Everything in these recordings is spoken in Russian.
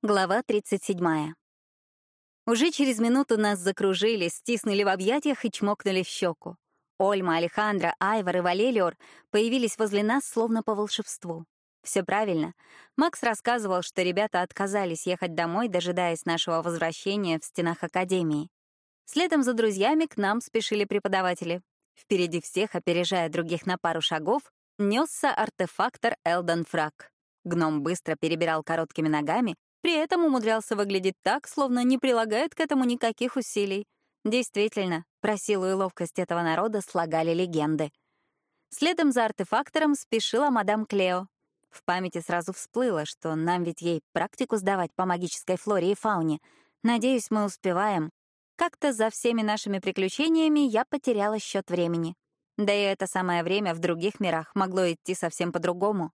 Глава 37. Уже через минуту нас закружили, стиснули в объятиях и чмокнули в щеку. Ольма, Алехандро, Айвар и Валелиор появились возле нас словно по волшебству. Все правильно. Макс рассказывал, что ребята отказались ехать домой, дожидаясь нашего возвращения в стенах Академии. Следом за друзьями к нам спешили преподаватели. Впереди всех, опережая других на пару шагов, несся артефактор Элдон Фрак. Гном быстро перебирал короткими ногами, при этом умудрялся выглядеть так, словно не прилагает к этому никаких усилий. Действительно, про силу и ловкость этого народа слагали легенды. Следом за артефактором спешила мадам Клео. В памяти сразу всплыло, что нам ведь ей практику сдавать по магической флоре и фауне. Надеюсь, мы успеваем. Как-то за всеми нашими приключениями я потеряла счет времени. Да и это самое время в других мирах могло идти совсем по-другому.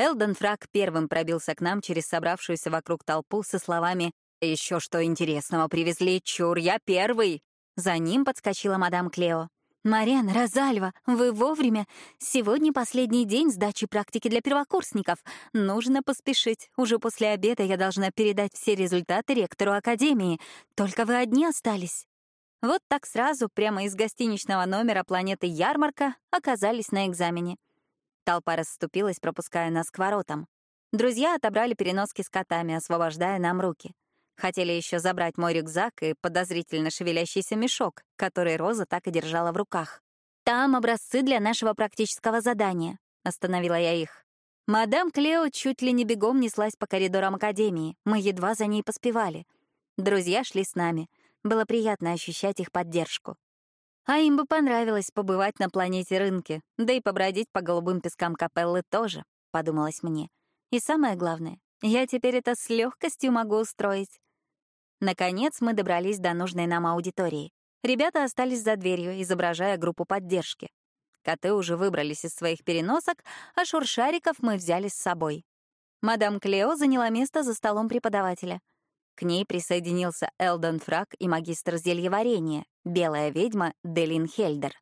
Элден Фраг первым пробился к нам через собравшуюся вокруг толпу со словами «Еще что интересного привезли, чур, я первый!» За ним подскочила мадам Клео. «Мариан, Розальва, вы вовремя. Сегодня последний день сдачи практики для первокурсников. Нужно поспешить. Уже после обеда я должна передать все результаты ректору Академии. Только вы одни остались». Вот так сразу, прямо из гостиничного номера планеты Ярмарка, оказались на экзамене. Толпа расступилась, пропуская нас к воротам. Друзья отобрали переноски с котами, освобождая нам руки. Хотели еще забрать мой рюкзак и подозрительно шевелящийся мешок, который Роза так и держала в руках. «Там образцы для нашего практического задания», — остановила я их. Мадам Клео чуть ли не бегом неслась по коридорам Академии. Мы едва за ней поспевали. Друзья шли с нами. Было приятно ощущать их поддержку. А им бы понравилось побывать на планете рынки, да и побродить по голубым пескам капеллы тоже, подумалось мне. И самое главное, я теперь это с легкостью могу устроить. Наконец мы добрались до нужной нам аудитории. Ребята остались за дверью, изображая группу поддержки. Коты уже выбрались из своих переносок, а шуршариков мы взяли с собой. Мадам Клео заняла место за столом преподавателя. К ней присоединился Элдон Фрак и магистр зельеварения, белая ведьма Делин Хельдер.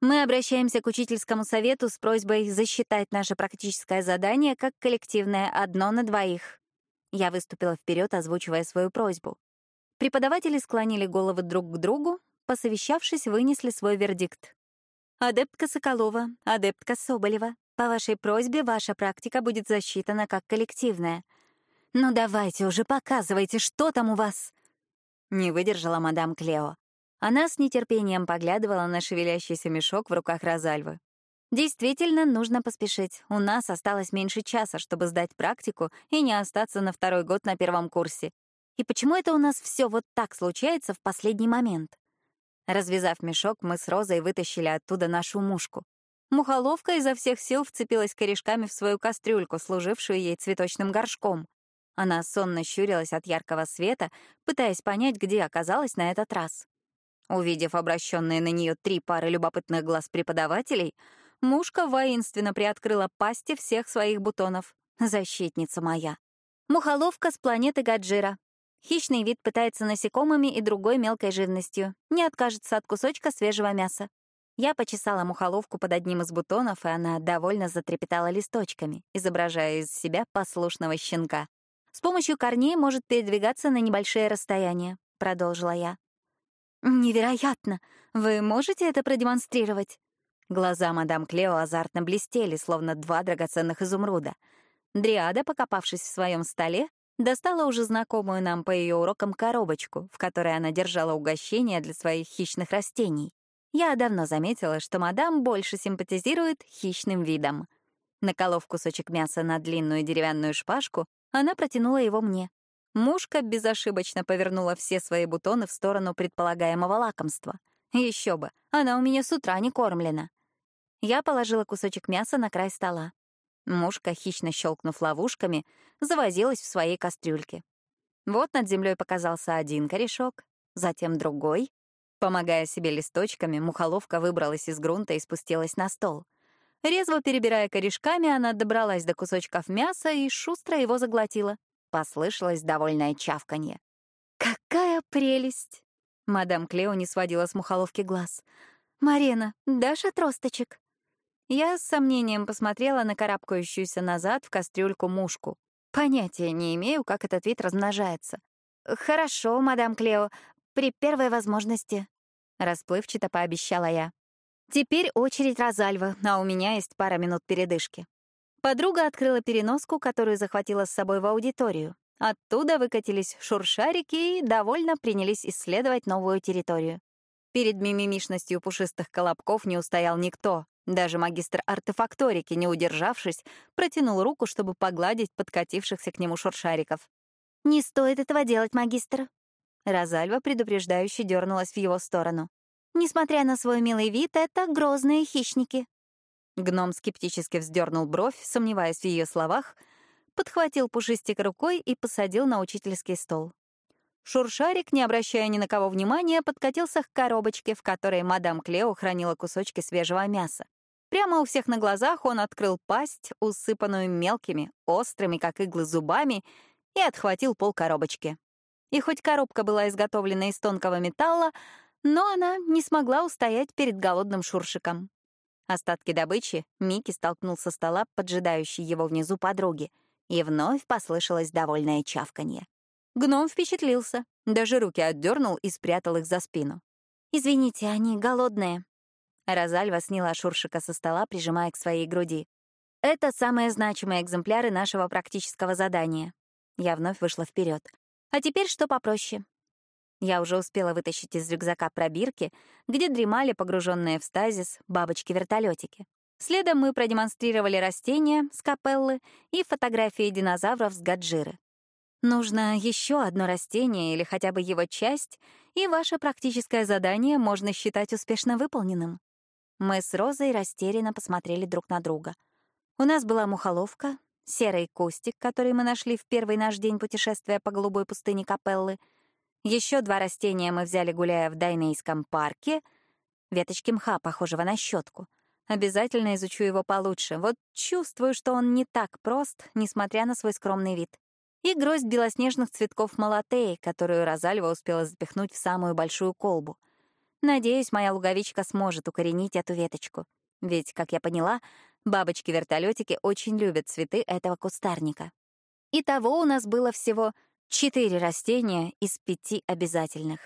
Мы обращаемся к учительскому совету с просьбой засчитать наше практическое задание как коллективное одно на двоих. Я выступила вперед, озвучивая свою просьбу. Преподаватели склонили головы друг к другу, посовещавшись, вынесли свой вердикт. «Адептка Соколова, адептка Соболева, по вашей просьбе ваша практика будет засчитана как коллективная — «Ну давайте уже показывайте, что там у вас!» Не выдержала мадам Клео. Она с нетерпением поглядывала на шевелящийся мешок в руках Розальвы. Действительно, нужно поспешить. У нас осталось меньше часа, чтобы сдать практику и не остаться на второй год на первом курсе. И почему это у нас все вот так случается в последний момент? Развязав мешок, мы с Розой вытащили оттуда нашу мушку. Мухоловка изо всех сил вцепилась корешками в свою кастрюльку, служившую ей цветочным горшком. Она сонно щурилась от яркого света, пытаясь понять, где оказалась на этот раз. Увидев обращенные на нее три пары любопытных глаз преподавателей, мушка воинственно приоткрыла пасти всех своих бутонов. Защитница моя. Мухоловка с планеты Гаджира. Хищный вид пытается насекомыми и другой мелкой живностью. Не откажется от кусочка свежего мяса. Я почесала мухоловку под одним из бутонов, и она довольно затрепетала листочками, изображая из себя послушного щенка. С помощью корней может передвигаться на небольшие расстояния», — продолжила я. «Невероятно! Вы можете это продемонстрировать?» Глаза мадам Клео азартно блестели, словно два драгоценных изумруда. Дриада, покопавшись в своем столе, достала уже знакомую нам по ее урокам коробочку, в которой она держала угощения для своих хищных растений. Я давно заметила, что мадам больше симпатизирует хищным видам. Наколов кусочек мяса на длинную деревянную шпажку, она протянула его мне. Мушка безошибочно повернула все свои бутоны в сторону предполагаемого лакомства. Еще бы, она у меня с утра не кормлена. Я положила кусочек мяса на край стола. Мушка, хищно щелкнув ловушками, завозилась в своей кастрюльке. Вот над землей показался один корешок, затем другой. Помогая себе листочками, мухоловка выбралась из грунта и спустилась на стол — Резво перебирая корешками, она добралась до кусочков мяса и шустро его заглотила. Послышалось довольное чавканье. «Какая прелесть!» Мадам Клео не сводила с мухоловки глаз. «Марина, дашь отросточек?» Я с сомнением посмотрела на карабкающуюся назад в кастрюльку мушку. Понятия не имею, как этот вид размножается. «Хорошо, мадам Клео, при первой возможности», — расплывчато пообещала я. «Теперь очередь Розальва, а у меня есть пара минут передышки». Подруга открыла переноску, которую захватила с собой в аудиторию. Оттуда выкатились шуршарики и довольно принялись исследовать новую территорию. Перед мимимишностью пушистых колобков не устоял никто. Даже магистр артефакторики, не удержавшись, протянул руку, чтобы погладить подкатившихся к нему шуршариков. «Не стоит этого делать, магистр». Розальва предупреждающе дернулась в его сторону. «Несмотря на свой милый вид, это грозные хищники». Гном скептически вздернул бровь, сомневаясь в ее словах, подхватил пушистик рукой и посадил на учительский стол. Шуршарик, не обращая ни на кого внимания, подкатился к коробочке, в которой мадам Клео хранила кусочки свежего мяса. Прямо у всех на глазах он открыл пасть, усыпанную мелкими, острыми, как иглы, зубами, и отхватил пол коробочки. И хоть коробка была изготовлена из тонкого металла, но она не смогла устоять перед голодным шуршиком. Остатки добычи Микки столкнул со стола, поджидающей его внизу подруги, и вновь послышалось довольное чавканье. Гном впечатлился, даже руки отдернул и спрятал их за спину. «Извините, они голодные». Розальва сняла Шуршика со стола, прижимая к своей груди. «Это самые значимые экземпляры нашего практического задания». Я вновь вышла вперед. «А теперь что попроще?» Я уже успела вытащить из рюкзака пробирки, где дремали погруженные в стазис бабочки-вертолетики. Следом мы продемонстрировали растения с капеллы и фотографии динозавров с гаджиры. Нужно еще одно растение или хотя бы его часть, и ваше практическое задание можно считать успешно выполненным. Мы с Розой растерянно посмотрели друг на друга. У нас была мухоловка, серый кустик, который мы нашли в первый наш день путешествия по голубой пустыне Капеллы — еще два растения мы взяли, гуляя в Дайнейском парке. Веточки мха, похожего на щетку. Обязательно изучу его получше. Вот чувствую, что он не так прост, несмотря на свой скромный вид. И гроздь белоснежных цветков малатеи, которую Розальва успела запихнуть в самую большую колбу. Надеюсь, моя луговичка сможет укоренить эту веточку. Ведь, как я поняла, бабочки-вертолетики очень любят цветы этого кустарника. Итого у нас было всего Четыре растения из пяти обязательных.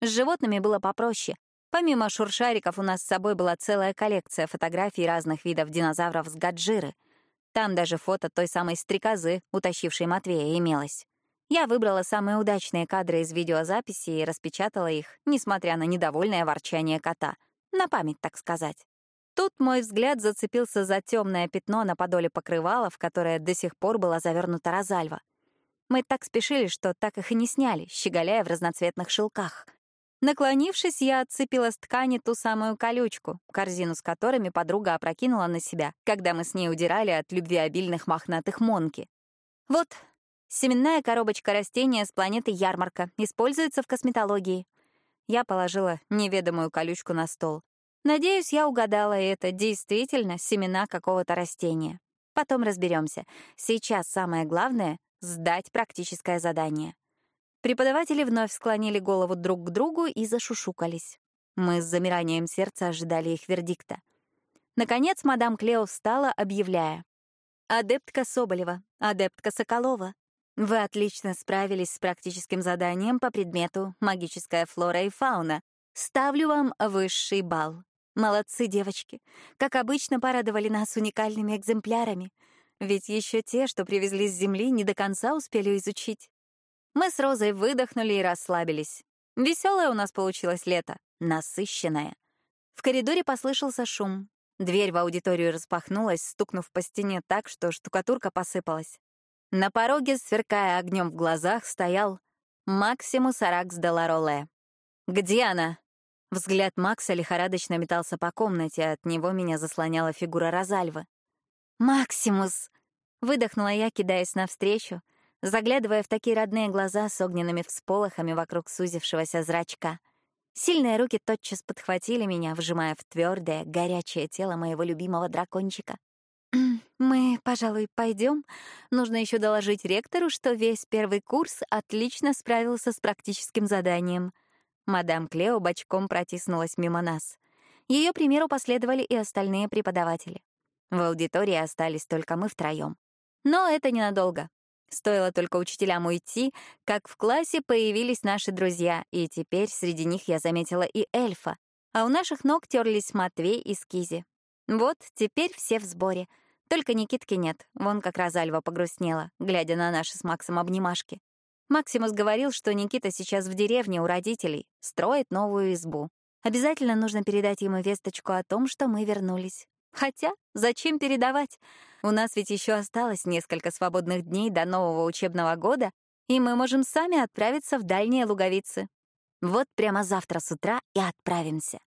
С животными было попроще. Помимо шуршариков у нас с собой была целая коллекция фотографий разных видов динозавров с гаджиры. Там даже фото той самой стрекозы, утащившей Матвея, имелось. Я выбрала самые удачные кадры из видеозаписи и распечатала их, несмотря на недовольное ворчание кота. На память, так сказать. Тут мой взгляд зацепился за темное пятно на подоле покрывала, в которое до сих пор была завернута розальва. Мы так спешили, что так их и не сняли, щеголяя в разноцветных шелках. Наклонившись, я отцепила с ткани ту самую колючку, корзину с которыми подруга опрокинула на себя, когда мы с ней удирали от любвеобильных мохнатых монки. Вот, семенная коробочка растения с планеты Ярмарка используется в косметологии. Я положила неведомую колючку на стол. Надеюсь, я угадала, это действительно семена какого-то растения. Потом разберемся. Сейчас самое главное сдать практическое задание. Преподаватели вновь склонили голову друг к другу и зашушукались. Мы с замиранием сердца ожидали их вердикта. Наконец мадам Клео встала, объявляя. «Адептка Соболева, адептка Соколова, вы отлично справились с практическим заданием по предмету «Магическая флора и фауна». Ставлю вам высший балл. Молодцы, девочки. Как обычно, порадовали нас уникальными экземплярами. Ведь еще те, что привезли с земли, не до конца успели изучить. Мы с Розой выдохнули и расслабились. Веселое у нас получилось лето, насыщенное. В коридоре послышался шум. Дверь в аудиторию распахнулась, стукнув по стене так, что штукатурка посыпалась. На пороге, сверкая огнем в глазах, стоял Максимус Аракс де Лароле. «Где она?» Взгляд Макса лихорадочно метался по комнате, от него меня заслоняла фигура Розальвы. «Максимус!» — выдохнула я, кидаясь навстречу, заглядывая в такие родные глаза с огненными всполохами вокруг сузившегося зрачка. Сильные руки тотчас подхватили меня, вжимая в твердое, горячее тело моего любимого дракончика. «Мы, пожалуй, пойдем. Нужно еще доложить ректору, что весь первый курс отлично справился с практическим заданием». Мадам Клео бочком протиснулась мимо нас. Ее примеру последовали и остальные преподаватели. В аудитории остались только мы втроем. Но это ненадолго. Стоило только учителям уйти, как в классе появились наши друзья, и теперь среди них я заметила и эльфа, а у наших ног терлись Матвей и Скизи. Вот, теперь все в сборе. Только Никитки нет, вон как раз Альва погрустнела, глядя на наши с Максом обнимашки. Максимус говорил, что Никита сейчас в деревне у родителей, строит новую избу. Обязательно нужно передать ему весточку о том, что мы вернулись. Хотя, зачем передавать? У нас ведь еще осталось несколько свободных дней до нового учебного года, и мы можем сами отправиться в дальние луговицы. Вот прямо завтра с утра и отправимся.